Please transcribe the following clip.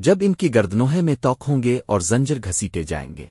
جب ان کی گردنوہے میں توق ہوں گے اور زنجر گھسیٹے جائیں گے۔